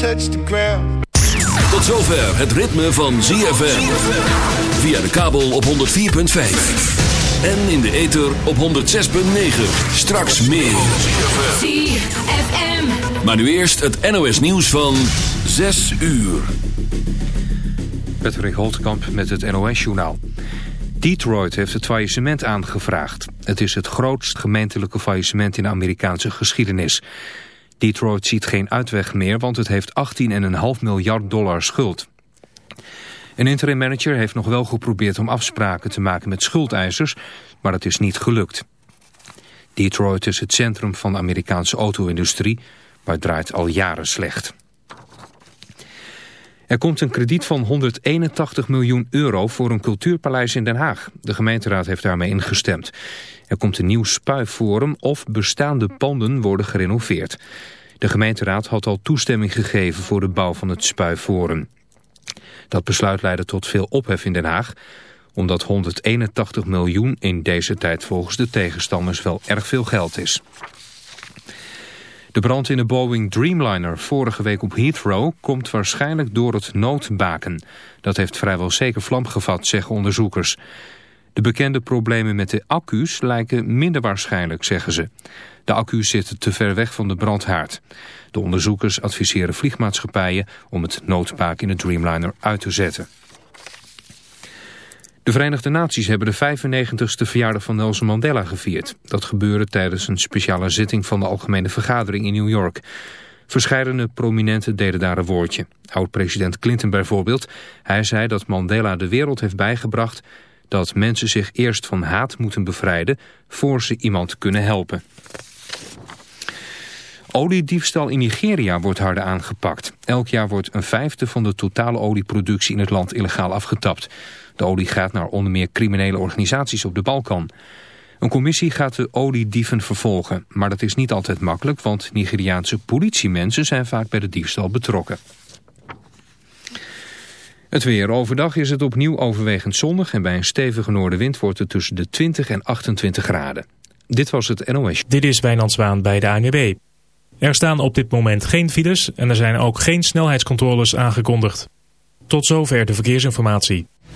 touch the ground. Tot zover het ritme van ZFM. Via de kabel op 104.5. En in de ether op 106.9. Straks meer. ZFM. Maar nu eerst het NOS nieuws van 6 uur. Patrick Holtkamp met het NOS-journaal. Detroit heeft het faillissement aangevraagd. Het is het grootst gemeentelijke faillissement in de Amerikaanse geschiedenis. Detroit ziet geen uitweg meer, want het heeft 18,5 miljard dollar schuld. Een interim manager heeft nog wel geprobeerd om afspraken te maken met schuldeisers, maar het is niet gelukt. Detroit is het centrum van de Amerikaanse auto-industrie, maar draait al jaren slecht. Er komt een krediet van 181 miljoen euro voor een cultuurpaleis in Den Haag. De gemeenteraad heeft daarmee ingestemd. Er komt een nieuw spuiforum of bestaande panden worden gerenoveerd. De gemeenteraad had al toestemming gegeven voor de bouw van het spuiforum. Dat besluit leidde tot veel ophef in Den Haag omdat 181 miljoen in deze tijd volgens de tegenstanders wel erg veel geld is. De brand in de Boeing Dreamliner vorige week op Heathrow komt waarschijnlijk door het noodbaken. Dat heeft vrijwel zeker vlam gevat, zeggen onderzoekers. De bekende problemen met de accu's lijken minder waarschijnlijk, zeggen ze. De accu's zitten te ver weg van de brandhaard. De onderzoekers adviseren vliegmaatschappijen om het noodbaken in de Dreamliner uit te zetten. De Verenigde Naties hebben de 95ste verjaardag van Nelson Mandela gevierd. Dat gebeurde tijdens een speciale zitting van de Algemene Vergadering in New York. Verscheidene prominenten deden daar een woordje. Oud-president Clinton bijvoorbeeld. Hij zei dat Mandela de wereld heeft bijgebracht dat mensen zich eerst van haat moeten bevrijden voor ze iemand kunnen helpen. Oliediefstal in Nigeria wordt harder aangepakt. Elk jaar wordt een vijfde van de totale olieproductie in het land illegaal afgetapt. De olie gaat naar onder meer criminele organisaties op de Balkan. Een commissie gaat de oliedieven vervolgen. Maar dat is niet altijd makkelijk, want Nigeriaanse politiemensen zijn vaak bij de diefstal betrokken. Het weer. Overdag is het opnieuw overwegend zonnig en bij een stevige noordenwind wordt het tussen de 20 en 28 graden. Dit was het NOS. Dit is Wijnand Zwaan bij de ANWB. Er staan op dit moment geen files en er zijn ook geen snelheidscontroles aangekondigd. Tot zover de verkeersinformatie.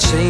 change.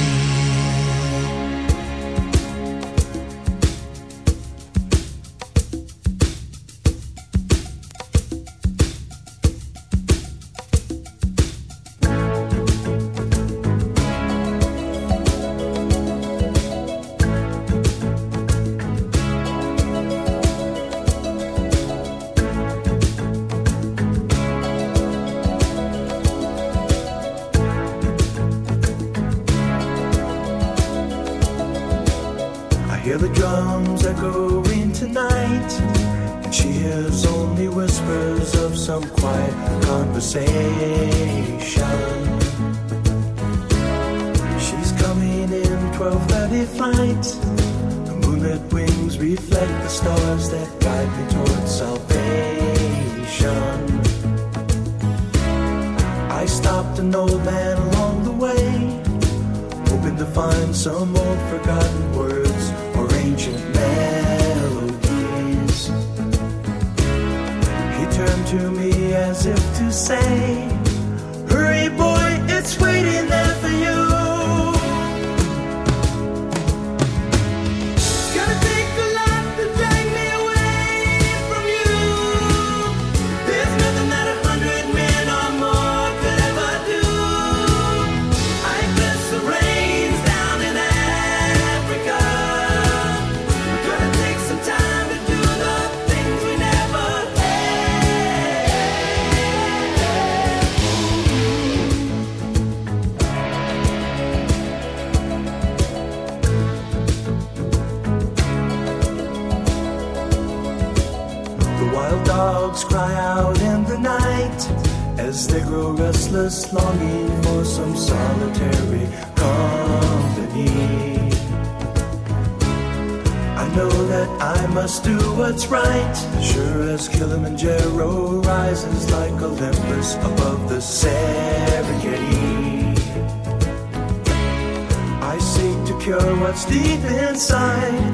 What's deep inside,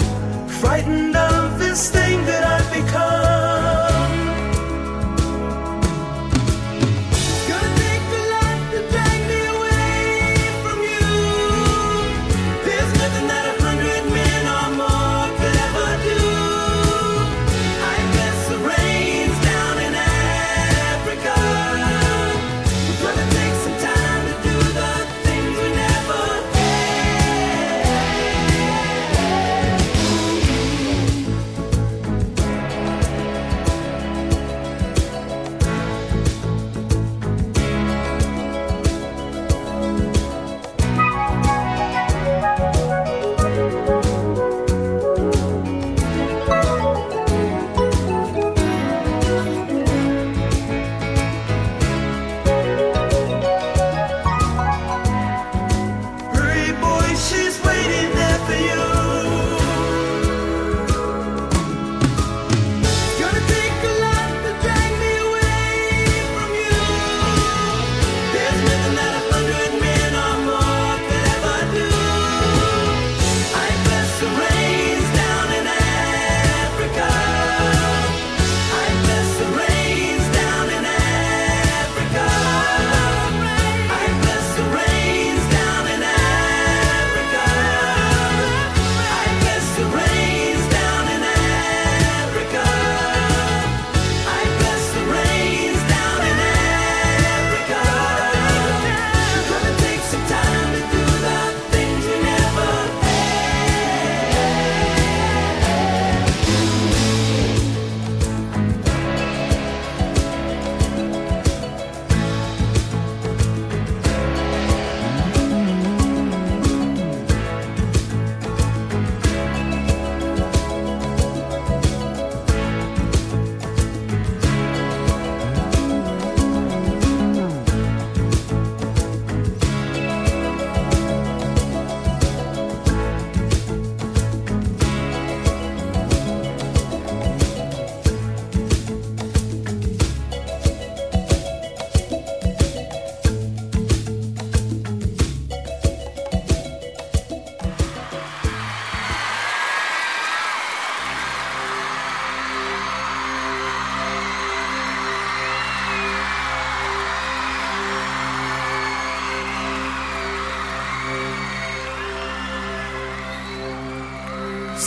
frightened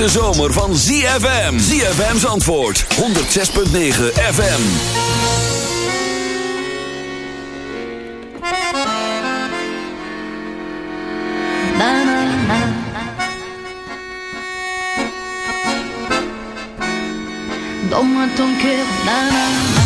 hete zomer van ZFM. ZFM's antwoord. 106.9 FM. Na, na, na. Donne ton cœur,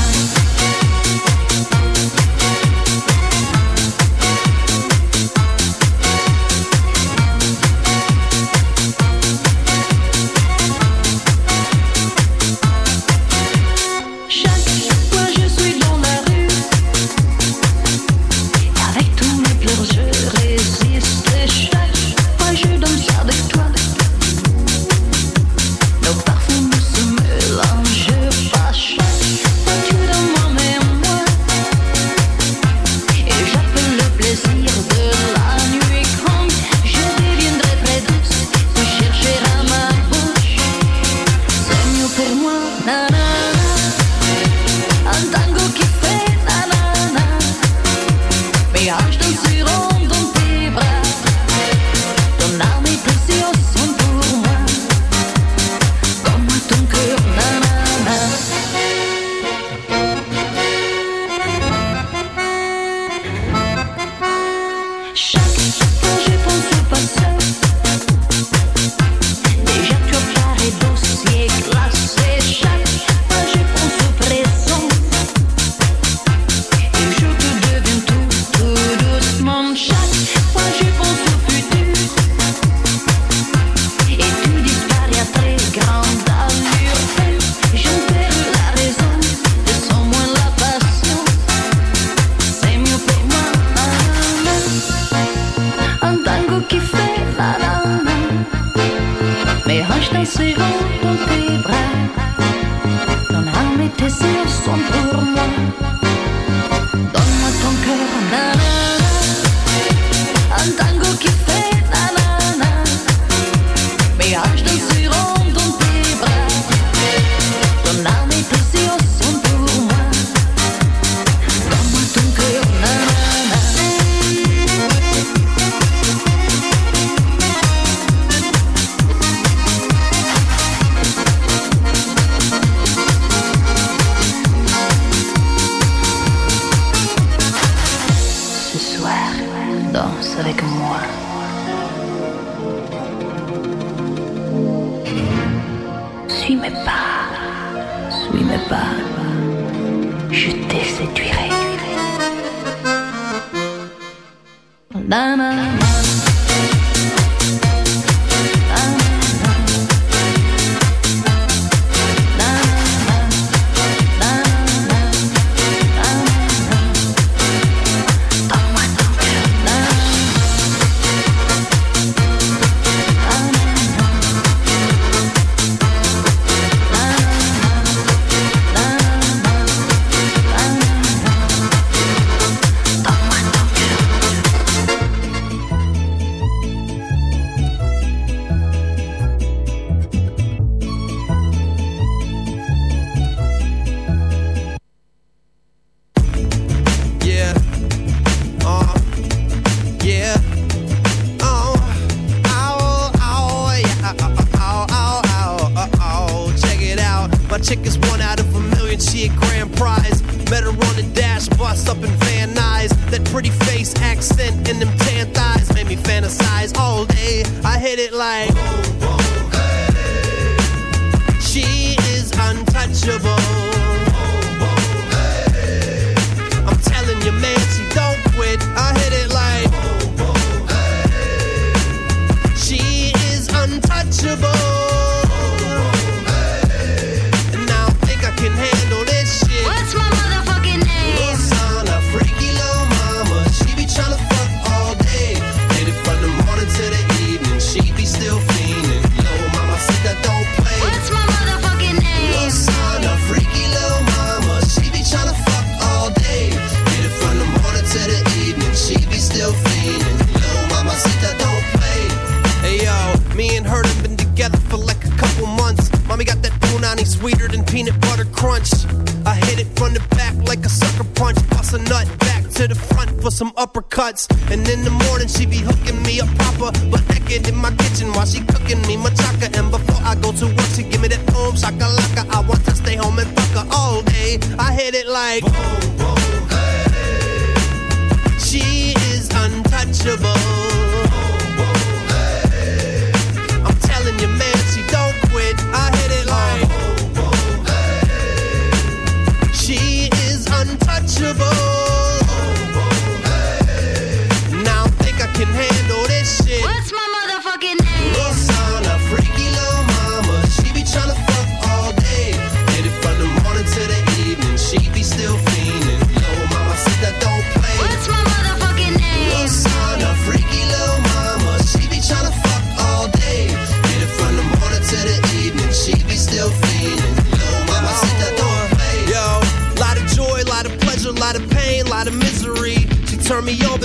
me machaca. And before I go to work, she give me that foam shakalaka. I want to stay home and fuck her oh, all day. I hit it like boom, boom, hey. She is untouchable.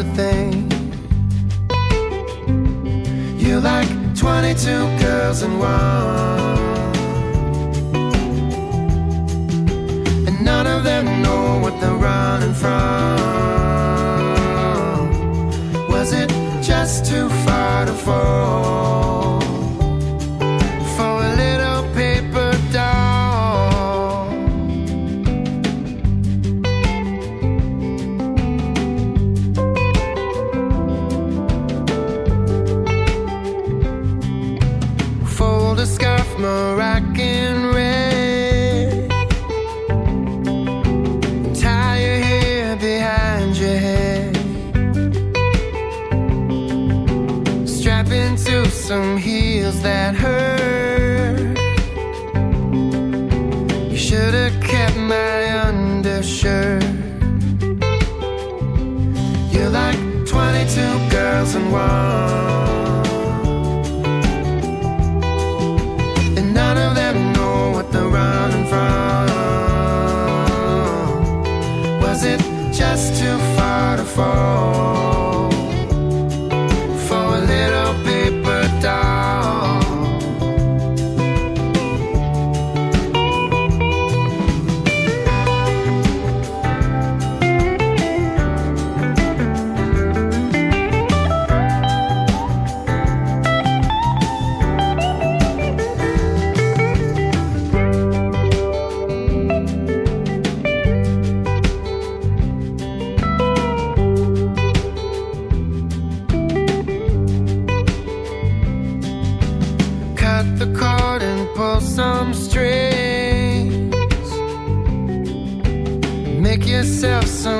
a thing. You like 22 girls in one. myself some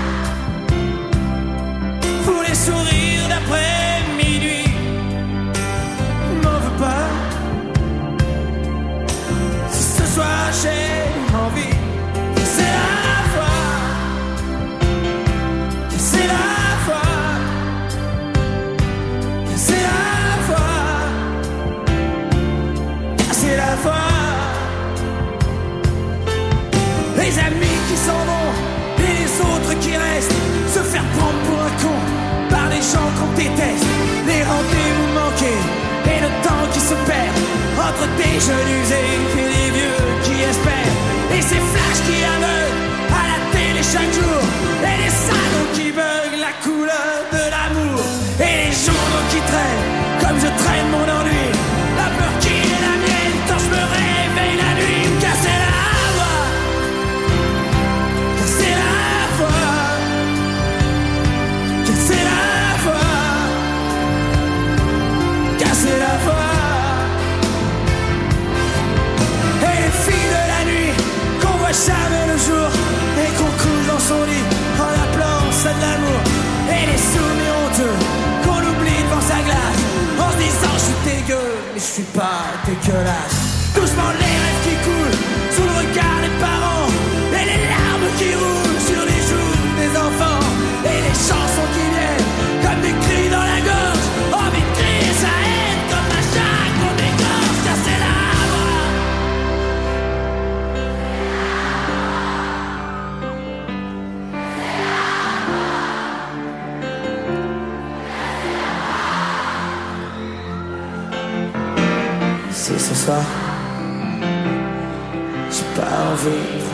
sourire d'après. Gens qu'on déteste. Les rendez-vous manqués et le temps qui se perd entre des jeunes usés et des vieux qui espèrent. Et ces flashs qui aveuglent à la télé chaque jour. Et les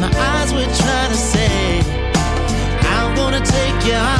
my eyes were trying to say I'm gonna take you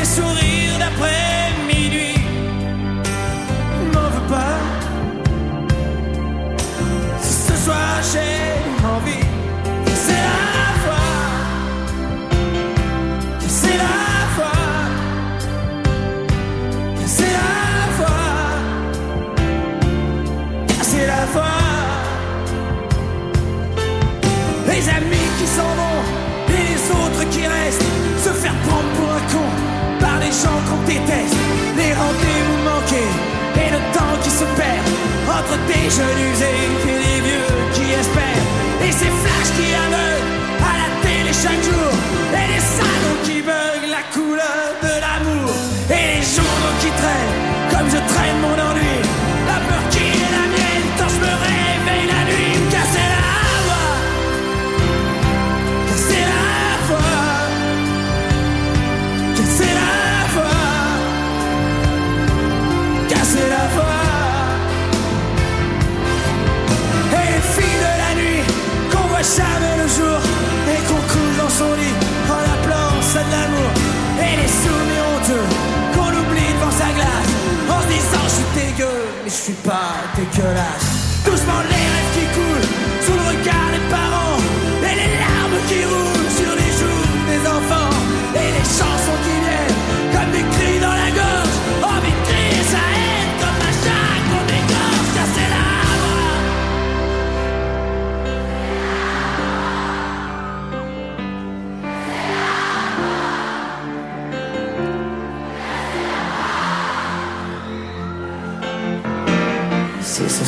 les sourires d'après minuit. M'en veux pas. Si ce soir j'ai gens qu'on déteste, les rendez-vous manqués et le temps qui se perd entre tes jeunes usés. but I